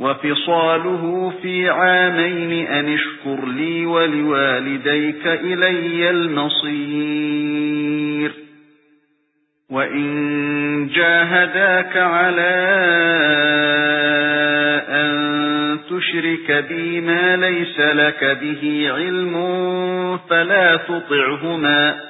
وَفِصَالُهُ فِي عَامَيْنِ أَنِ اشْكُرْ لِي وَلِوَالِدَيْكَ إِلَيَّ الْمَصِيرُ. وَإِن جَاهَدَاكَ عَلَى أَن تُشْرِكَ بِي مَا لَيْسَ لَكَ بِهِ عِلْمٌ فَلَا تُطِعْهُمَا.